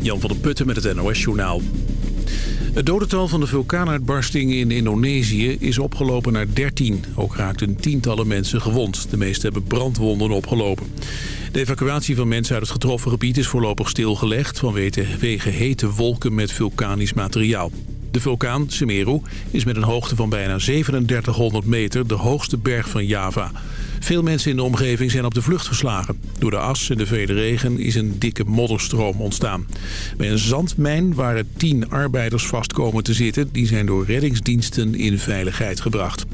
Jan van der Putten met het NOS-journaal. Het dodental van de vulkaanuitbarsting in Indonesië is opgelopen naar 13. Ook raakten tientallen mensen gewond. De meeste hebben brandwonden opgelopen. De evacuatie van mensen uit het getroffen gebied is voorlopig stilgelegd... vanwege hete wolken met vulkanisch materiaal. De vulkaan Semeru is met een hoogte van bijna 3700 meter de hoogste berg van Java. Veel mensen in de omgeving zijn op de vlucht geslagen. Door de as en de vele regen is een dikke modderstroom ontstaan. Bij een zandmijn waren tien arbeiders vast komen te zitten. Die zijn door reddingsdiensten in veiligheid gebracht.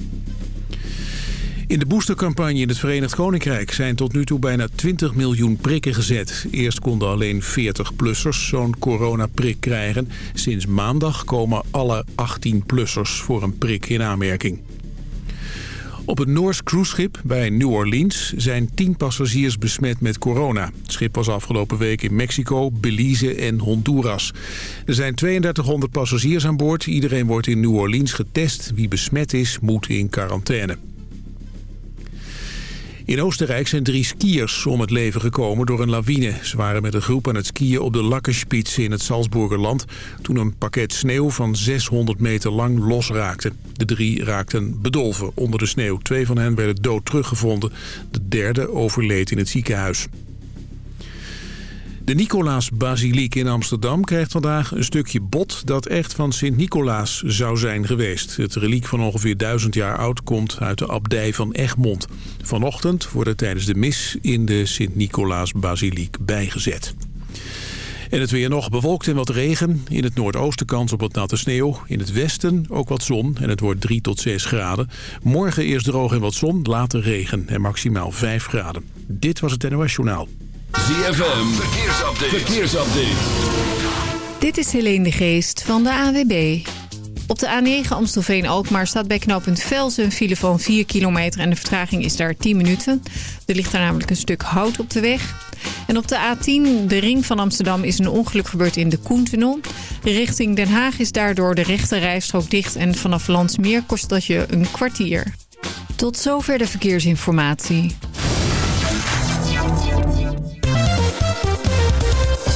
In de boostercampagne in het Verenigd Koninkrijk zijn tot nu toe bijna 20 miljoen prikken gezet. Eerst konden alleen 40-plussers zo'n coronaprik krijgen. Sinds maandag komen alle 18-plussers voor een prik in aanmerking. Op het Noors cruiseschip bij New Orleans zijn 10 passagiers besmet met corona. Het schip was afgelopen week in Mexico, Belize en Honduras. Er zijn 3200 passagiers aan boord. Iedereen wordt in New Orleans getest. Wie besmet is, moet in quarantaine. In Oostenrijk zijn drie skiers om het leven gekomen door een lawine. Ze waren met een groep aan het skiën op de Lakkerspitze in het Salzburgerland... toen een pakket sneeuw van 600 meter lang losraakte. De drie raakten bedolven onder de sneeuw. Twee van hen werden dood teruggevonden. De derde overleed in het ziekenhuis. De Nicolaas-basiliek in Amsterdam krijgt vandaag een stukje bot dat echt van Sint-Nicolaas zou zijn geweest. Het reliek van ongeveer duizend jaar oud komt uit de abdij van Egmond. Vanochtend wordt het tijdens de mis in de Sint-Nicolaas-basiliek bijgezet. En het weer nog bewolkt en wat regen. In het noordoosten kans op wat natte sneeuw. In het westen ook wat zon en het wordt 3 tot 6 graden. Morgen eerst droog en wat zon, later regen en maximaal 5 graden. Dit was het NOS Journaal. ZFM, verkeersupdate. Dit is Helene de Geest van de AWB. Op de A9 Amstelveen-Alkmaar staat bij knooppunt Velsen een file van 4 kilometer... en de vertraging is daar 10 minuten. Er ligt daar namelijk een stuk hout op de weg. En op de A10, de ring van Amsterdam, is een ongeluk gebeurd in de Koentunnel. Richting Den Haag is daardoor de rechte rijstrook dicht... en vanaf Landsmeer kost dat je een kwartier. Tot zover de verkeersinformatie.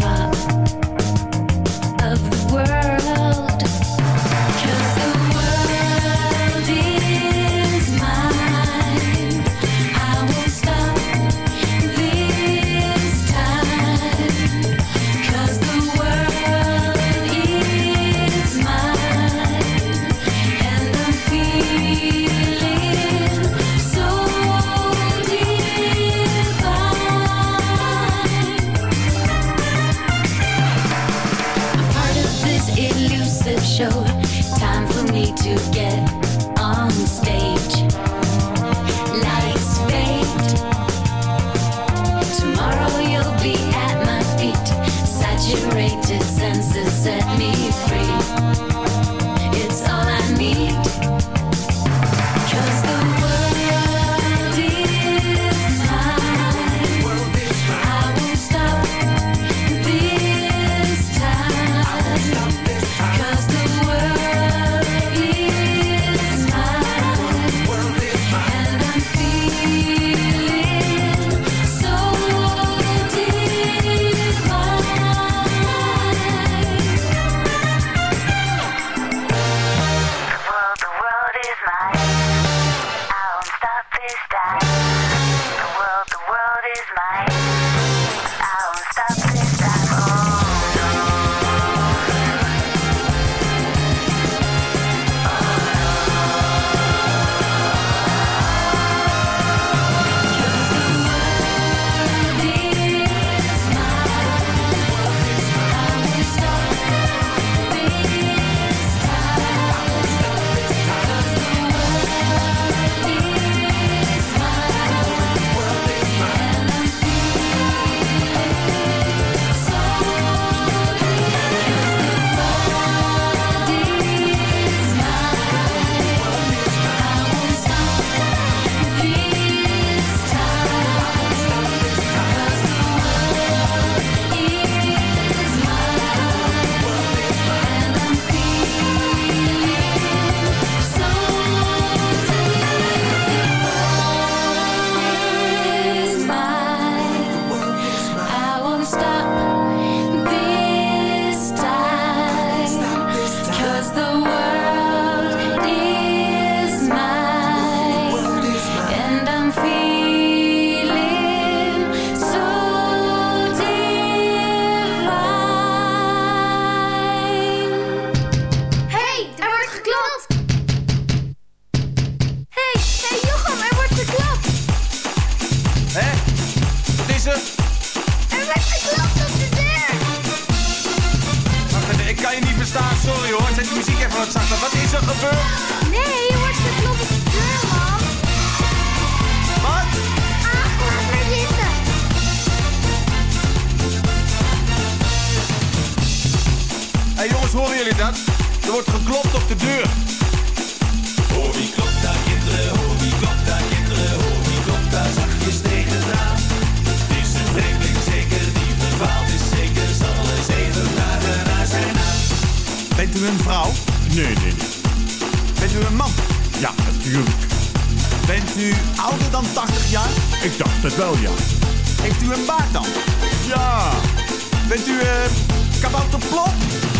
Top kabouterplop?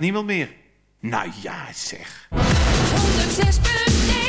Niemand meer? Nou ja, zeg. 106.9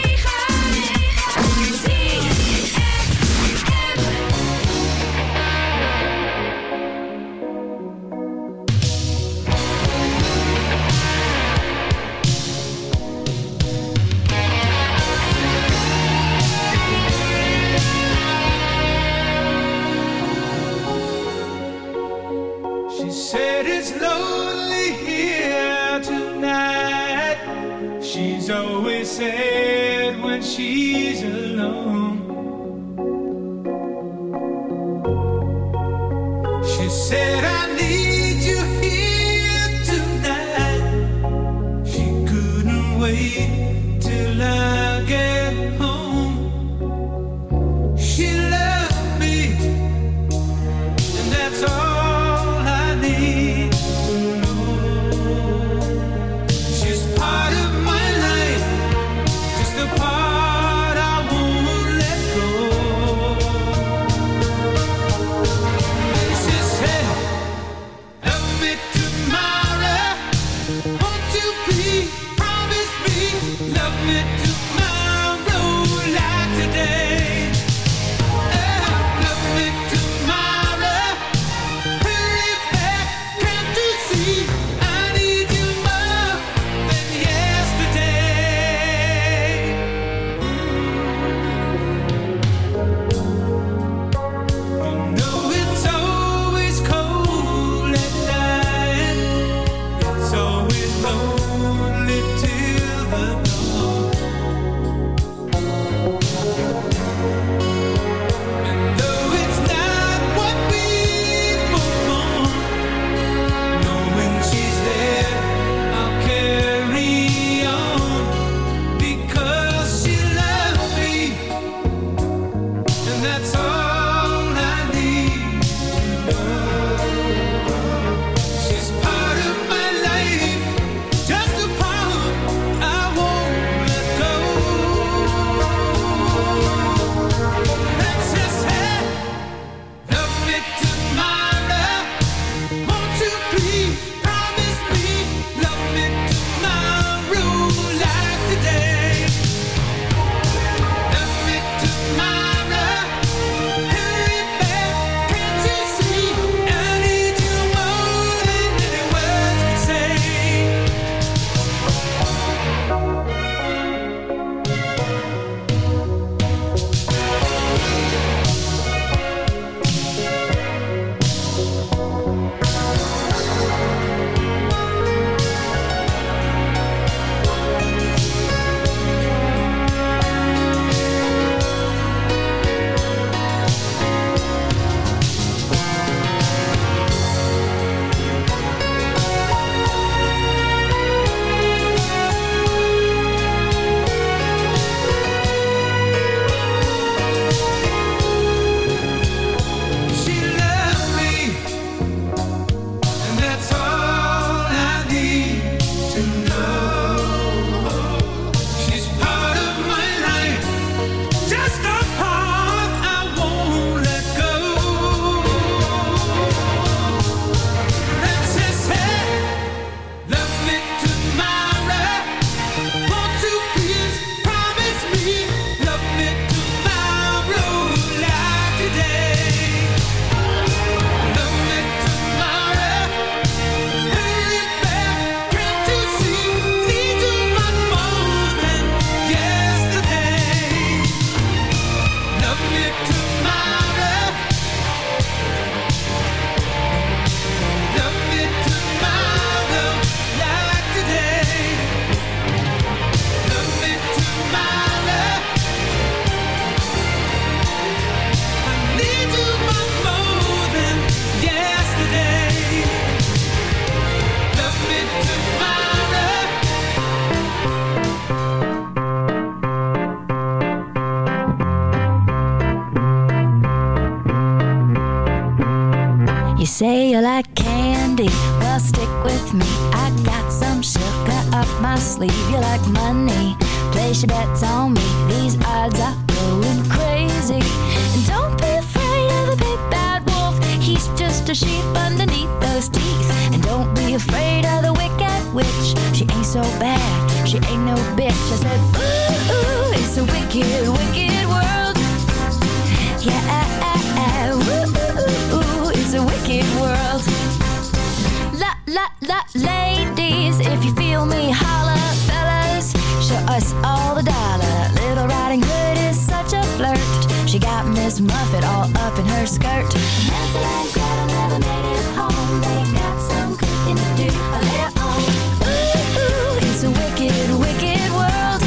up in her skirt. And Gretel never made it home. They got some cooking to do of their own. Ooh, ooh, it's a wicked, wicked world.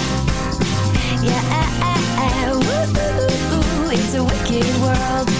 Yeah, ah, ah, ah. ooh, ooh, ooh, it's a wicked world.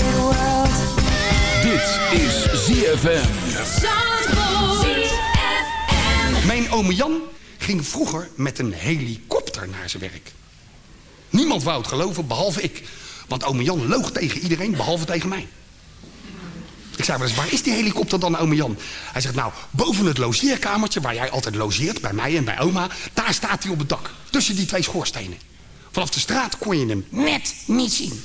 world. Dit is ZFM. Mijn oom Jan ging vroeger met een helikopter naar zijn werk. Niemand wou het geloven, behalve ik. Want oom Jan loog tegen iedereen, behalve tegen mij. Ik zei wel eens, waar is die helikopter dan, oom Jan? Hij zegt, nou, boven het logeerkamertje... waar jij altijd logeert, bij mij en bij oma... daar staat hij op het dak, tussen die twee schoorstenen. Vanaf de straat kon je hem net niet zien.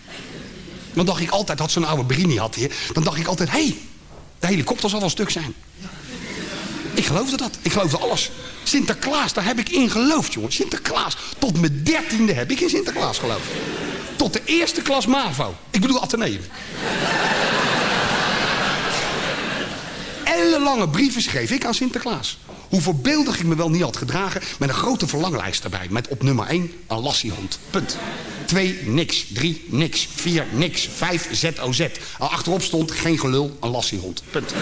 Dan dacht ik altijd, had zo'n oude Berini had hier. Dan dacht ik altijd, hé, hey, de helikopter zal wel stuk zijn. Ik geloofde dat. Ik geloofde alles. Sinterklaas, daar heb ik in geloofd, jongen. Sinterklaas. Tot mijn dertiende heb ik in Sinterklaas geloofd. Tot de eerste klas MAVO. Ik bedoel Atheneum. Ellenlange brieven schreef ik aan Sinterklaas. Hoe voorbeeldig ik me wel niet had gedragen... met een grote verlanglijst erbij. Met op nummer 1 een lassiehond. Punt. 2 niks. 3 niks. 4 niks. 5 ZOZ. Al achterop stond geen gelul, een lassiehond. Punt.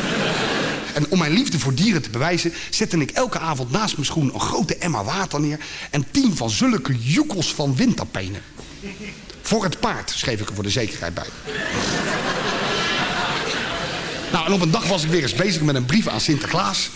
En om mijn liefde voor dieren te bewijzen... zette ik elke avond naast mijn schoen een grote emmer water neer... en tien van zulke joekels van windtapenen. Voor het paard, schreef ik er voor de zekerheid bij. Nou, en op een dag was ik weer eens bezig met een brief aan Sinterklaas.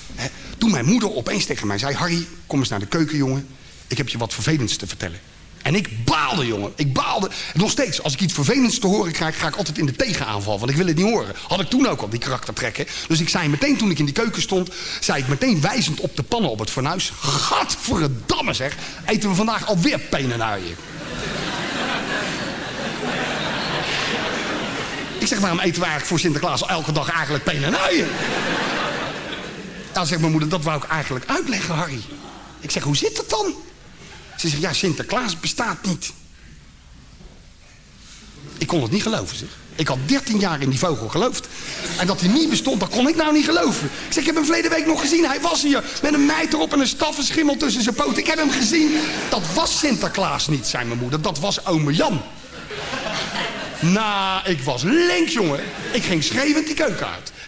Toen mijn moeder opeens tegen mij zei... Harry, kom eens naar de keuken, jongen. Ik heb je wat vervelends te vertellen. En ik baalde, jongen. Ik baalde. En nog steeds, als ik iets vervelends te horen krijg... ga ik altijd in de tegenaanval, want ik wil het niet horen. Had ik toen ook al, die karaktertrekken. Dus ik zei meteen, toen ik in die keuken stond... zei ik meteen wijzend op de pannen op het fornuis... Gadverdamme zeg, eten we vandaag alweer penenuien. Ik zeg, waarom eten we eigenlijk voor Sinterklaas elke dag eigenlijk penenuien? Nou, zegt mijn moeder, dat wou ik eigenlijk uitleggen, Harry. Ik zeg, hoe zit het dan? Ze zegt, ja, Sinterklaas bestaat niet. Ik kon het niet geloven, zeg. Ik had 13 jaar in die vogel geloofd. En dat hij niet bestond, dat kon ik nou niet geloven. Ik zeg, ik heb hem verleden week nog gezien. Hij was hier met een meid erop en een staffenschimmel tussen zijn poten. Ik heb hem gezien. Dat was Sinterklaas niet, zei mijn moeder. Dat was ome Jan. Nou, ik was links, jongen. Ik ging schreeuwend die keuken uit.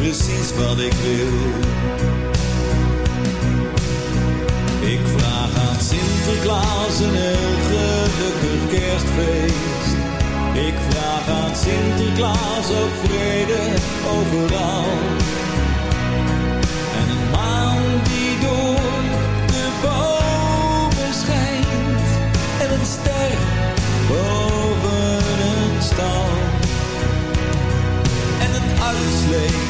precies wat ik wil. Ik vraag aan Sinterklaas een heel gelukkig kerstfeest. Ik vraag aan Sinterklaas ook vrede overal. En een maan die door de bomen schijnt. En een ster boven een stal. En een slee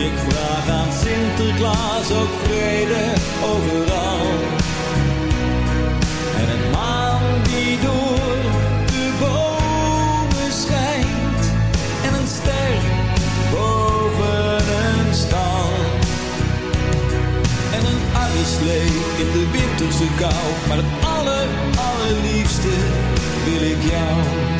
Ik vraag aan Sinterklaas ook vrede overal. En een maan die door de bomen schijnt. En een ster boven een stal. En een oude slee in de winterse kou. Maar het aller, allerliefste wil ik jou.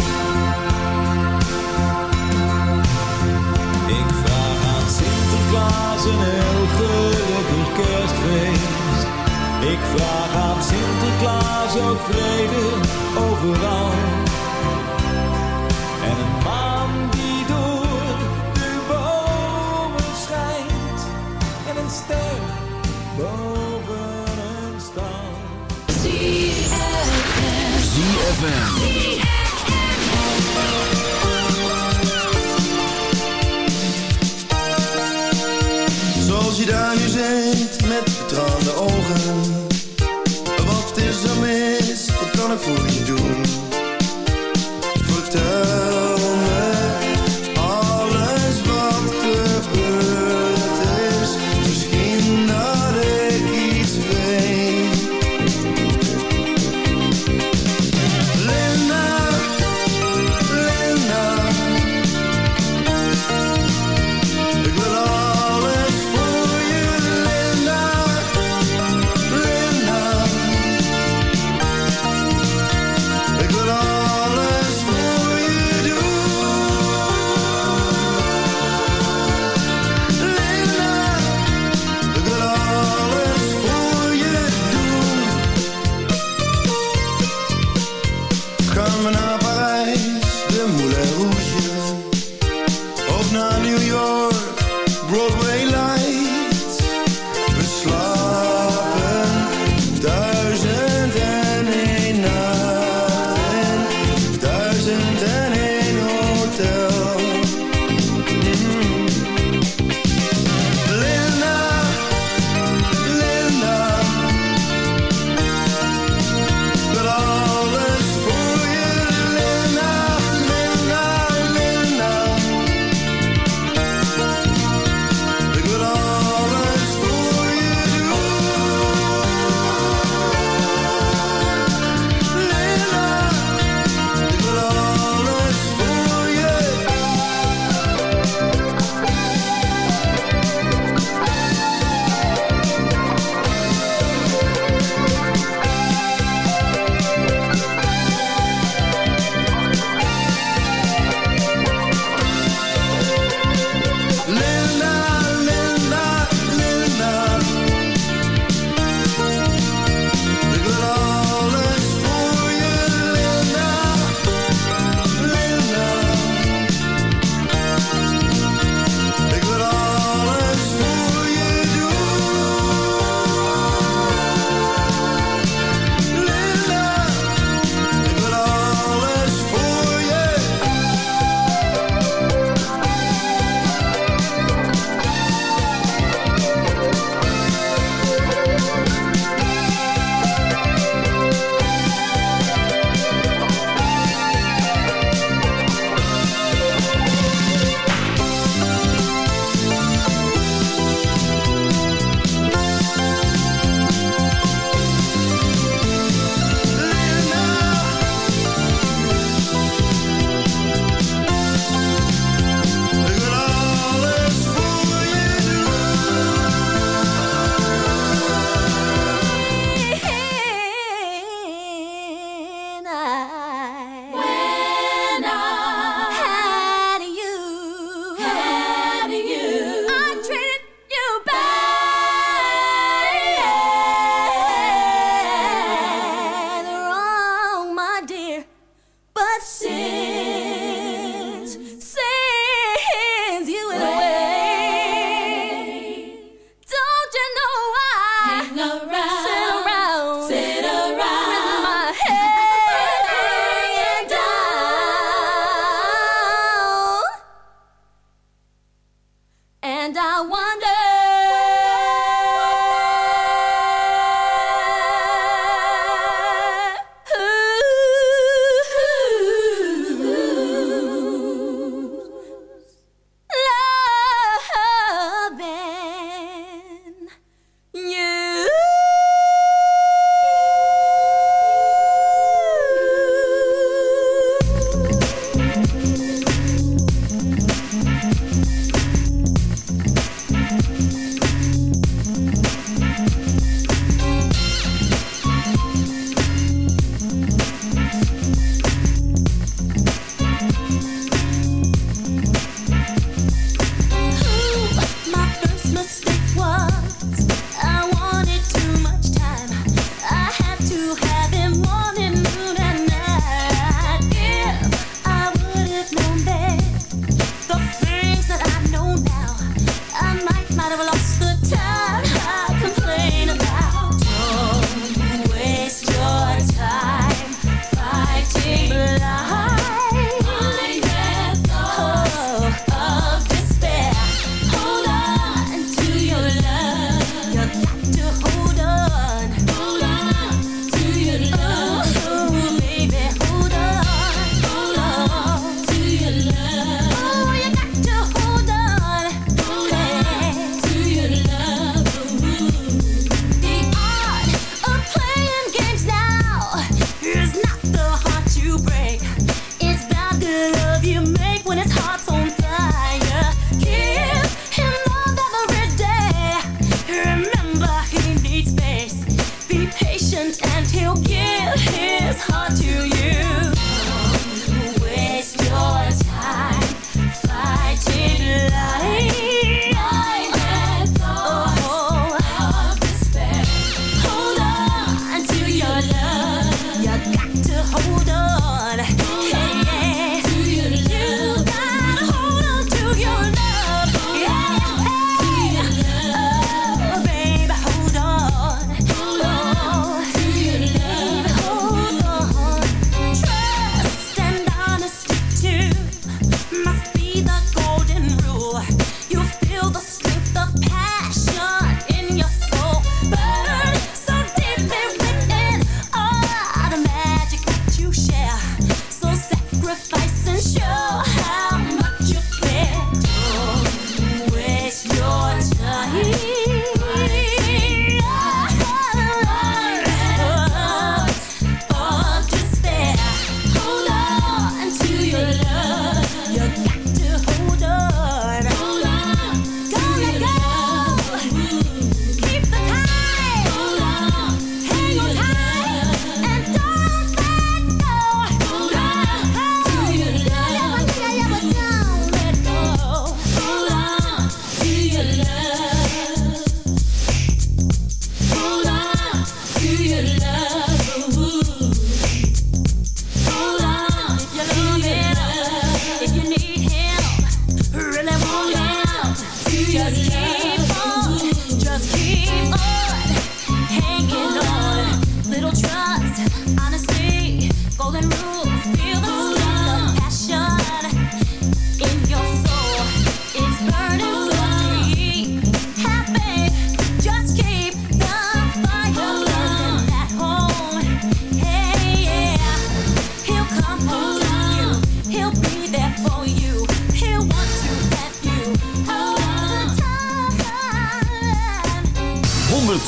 Sinterklaas een heel gelukkig kerstfeest. Ik vraag aan Sinterklaas ook vrede overal. En een maan die door de bomen schijnt. En een ster boven een stal. ZFM. Zoals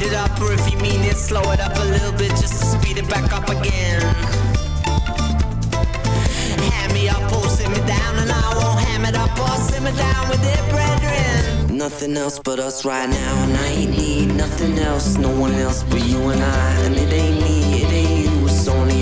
Speed it up, or if you mean it, slow it up a little bit just to speed it back up again. Hand me up or sit me down, and I won't ham it up or sit me down with it, brethren. Nothing else but us right now, and I ain't need nothing else, no one else but you and I. And it ain't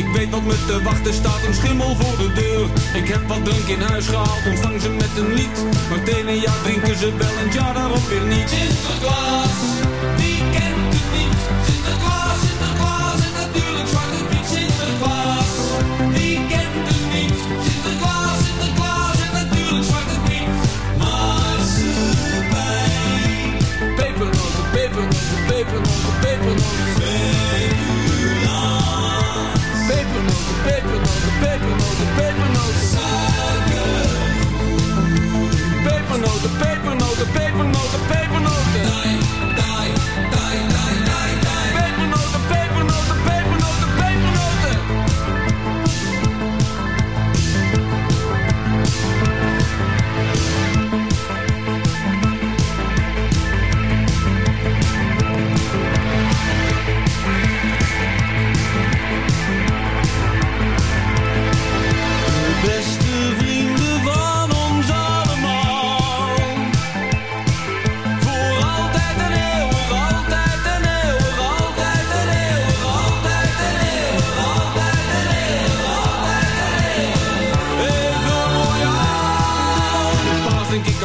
Ik weet wat me te wachten staat, een schimmel voor de deur. Ik heb wat drank in huis gehaald, ontvang ze met een lied. Maar het ene jaar drinken ze wel en het jaar daarop weer niet. Sinterklaas, wie kent het niet? pepernoten, pepernoten. Nee, nee.